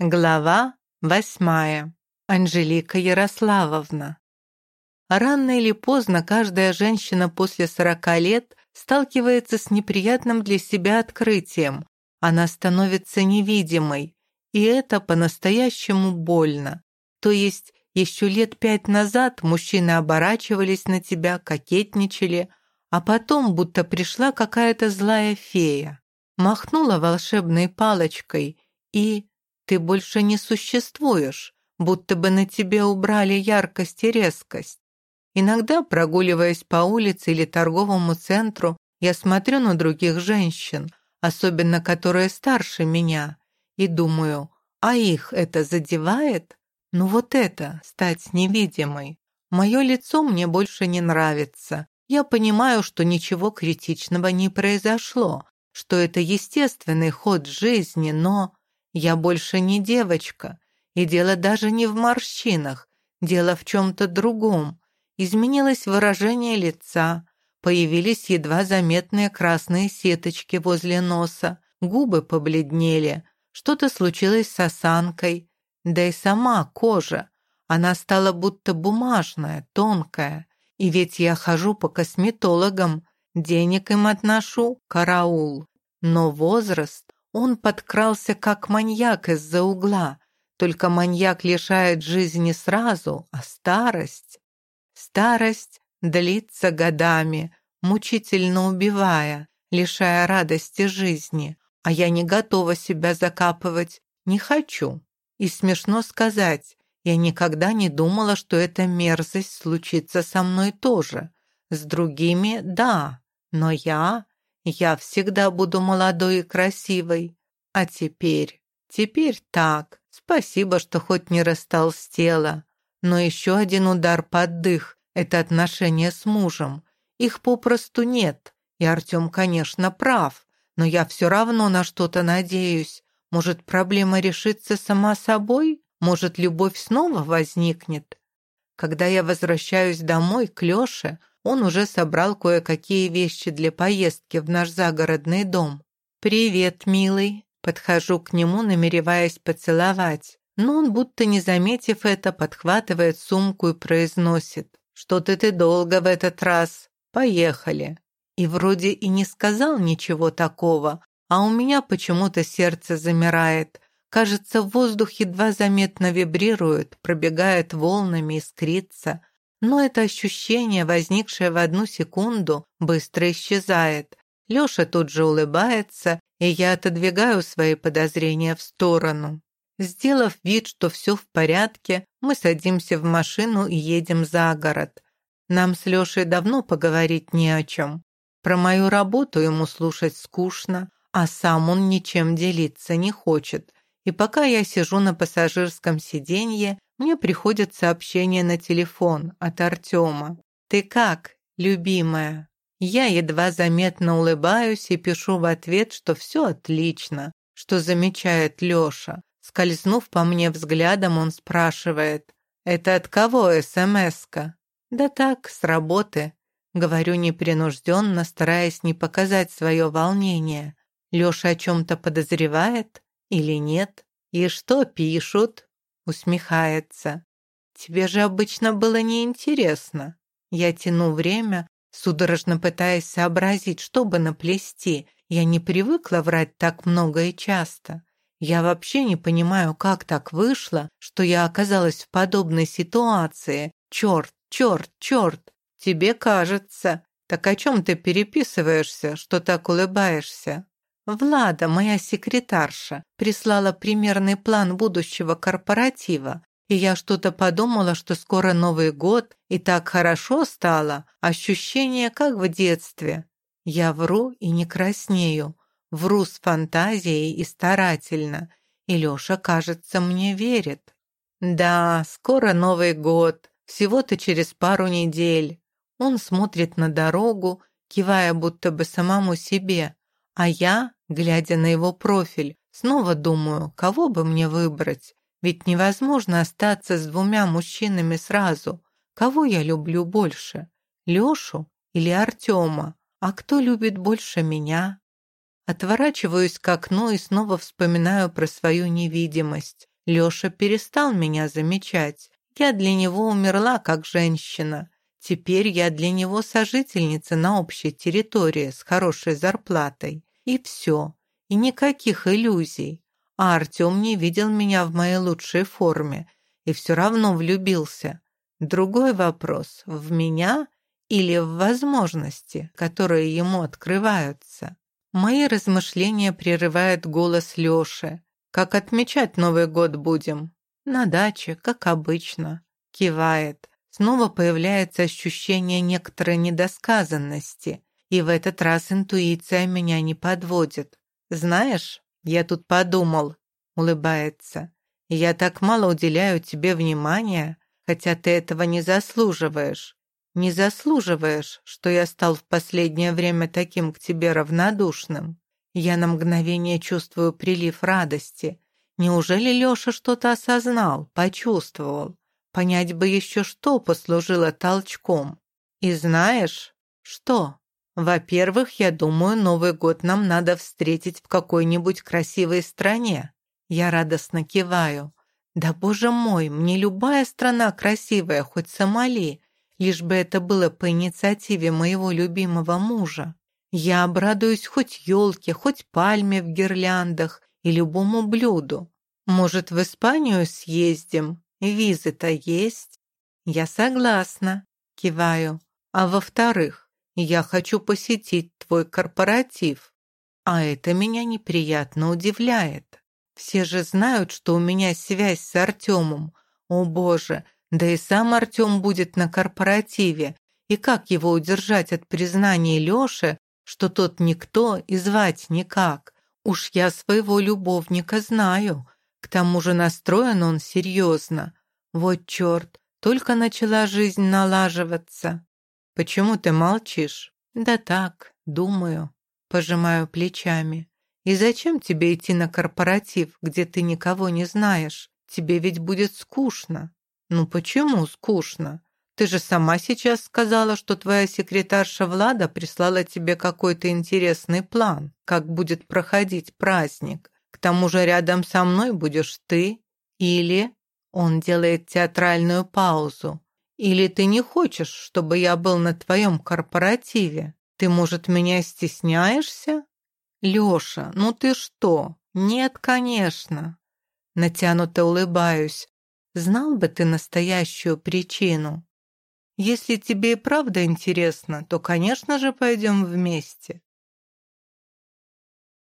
Глава восьмая. Анжелика Ярославовна. Рано или поздно каждая женщина после сорока лет сталкивается с неприятным для себя открытием. Она становится невидимой, и это по-настоящему больно. То есть еще лет пять назад мужчины оборачивались на тебя, кокетничали, а потом будто пришла какая-то злая фея, махнула волшебной палочкой и ты больше не существуешь, будто бы на тебе убрали яркость и резкость. Иногда, прогуливаясь по улице или торговому центру, я смотрю на других женщин, особенно которые старше меня, и думаю, а их это задевает? Ну вот это, стать невидимой. Мое лицо мне больше не нравится. Я понимаю, что ничего критичного не произошло, что это естественный ход жизни, но я больше не девочка, и дело даже не в морщинах, дело в чем-то другом. Изменилось выражение лица, появились едва заметные красные сеточки возле носа, губы побледнели, что-то случилось с осанкой, да и сама кожа. Она стала будто бумажная, тонкая. И ведь я хожу по косметологам, денег им отношу, караул. Но возраст, он подкрался как маньяк из-за угла, только маньяк лишает жизни сразу, а старость... Старость длится годами, мучительно убивая, лишая радости жизни, а я не готова себя закапывать, не хочу. И смешно сказать, я никогда не думала, что эта мерзость случится со мной тоже. С другими – да, но я я всегда буду молодой и красивой. А теперь, теперь так. Спасибо, что хоть не растолстела. Но еще один удар под дых – это отношения с мужем. Их попросту нет. И Артем, конечно, прав. Но я все равно на что-то надеюсь. Может, проблема решится сама собой? Может, любовь снова возникнет? Когда я возвращаюсь домой к Леше, он уже собрал кое-какие вещи для поездки в наш загородный дом. «Привет, милый!» Подхожу к нему, намереваясь поцеловать. Но он, будто не заметив это, подхватывает сумку и произносит. «Что-то ты долго в этот раз. Поехали!» И вроде и не сказал ничего такого, а у меня почему-то сердце замирает. Кажется, воздух едва заметно вибрирует, пробегает волнами, искрится. Но это ощущение, возникшее в одну секунду, быстро исчезает. Лёша тут же улыбается, и я отодвигаю свои подозрения в сторону. Сделав вид, что все в порядке, мы садимся в машину и едем за город. Нам с Лешей давно поговорить не о чем. Про мою работу ему слушать скучно, а сам он ничем делиться не хочет. И пока я сижу на пассажирском сиденье, мне приходит сообщение на телефон от Артема. «Ты как, любимая?» Я едва заметно улыбаюсь и пишу в ответ, что все отлично, что замечает Леша. Скользнув по мне взглядом, он спрашивает, «Это от кого СМС-ка?» «Да так, с работы», — говорю непринужденно, стараясь не показать свое волнение. Леша о чем-то подозревает или нет? И что пишут? Усмехается. «Тебе же обычно было неинтересно». Я тяну время, судорожно пытаясь сообразить, что бы наплести. Я не привыкла врать так много и часто. Я вообще не понимаю, как так вышло, что я оказалась в подобной ситуации. Черт, черт, черт. Тебе кажется. Так о чем ты переписываешься, что так улыбаешься? Влада, моя секретарша, прислала примерный план будущего корпоратива, и я что-то подумала, что скоро Новый год, и так хорошо стало, ощущение как в детстве. Я вру и не краснею, вру с фантазией и старательно, и Лёша, кажется, мне верит. Да, скоро Новый год, всего-то через пару недель. Он смотрит на дорогу, кивая будто бы самому себе, а я, глядя на его профиль, снова думаю, кого бы мне выбрать. Ведь невозможно остаться с двумя мужчинами сразу. Кого я люблю больше, Лешу или Артема? А кто любит больше меня? Отворачиваюсь к окну и снова вспоминаю про свою невидимость. Лёша перестал меня замечать. Я для него умерла как женщина. Теперь я для него сожительница на общей территории с хорошей зарплатой. И все. И никаких иллюзий. А Артем не видел меня в моей лучшей форме и все равно влюбился. Другой вопрос – в меня или в возможности, которые ему открываются? Мои размышления прерывает голос Лёши. «Как отмечать Новый год будем?» «На даче, как обычно», – кивает. Снова появляется ощущение некоторой недосказанности, и в этот раз интуиция меня не подводит. «Знаешь, я тут подумал», — улыбается. «Я так мало уделяю тебе внимания, хотя ты этого не заслуживаешь. Не заслуживаешь, что я стал в последнее время таким к тебе равнодушным. Я на мгновение чувствую прилив радости. Неужели Лёша что-то осознал, почувствовал? Понять бы еще, что послужило толчком. И знаешь, что? Во-первых, я думаю, Новый год нам надо встретить в какой-нибудь красивой стране. Я радостно киваю. Да боже мой, мне любая страна красивая, хоть Сомали, лишь бы это было по инициативе моего любимого мужа. Я обрадуюсь хоть елке, хоть пальме в гирляндах и любому блюду. Может, в Испанию съездим? Визы-то есть? Я согласна, киваю. А во-вторых, я хочу посетить твой корпоратив. А это меня неприятно удивляет. Все же знают, что у меня связь с Артемом. О боже, да и сам Артем будет на корпоративе. И как его удержать от признания Лёши, что тот никто и звать никак? Уж я своего любовника знаю. К тому же настроен он серьезно. Вот черт, только начала жизнь налаживаться. «Почему ты молчишь?» «Да так, думаю», — пожимаю плечами. «И зачем тебе идти на корпоратив, где ты никого не знаешь? Тебе ведь будет скучно». «Ну почему скучно? Ты же сама сейчас сказала, что твоя секретарша Влада прислала тебе какой-то интересный план, как будет проходить праздник. К тому же рядом со мной будешь ты или...» Он делает театральную паузу. Или ты не хочешь, чтобы я был на твоем корпоративе? Ты, может, меня стесняешься? Лёша, ну ты что? Нет, конечно. Натянуто улыбаюсь. Знал бы ты настоящую причину. Если тебе и правда интересно, то, конечно же, пойдем вместе.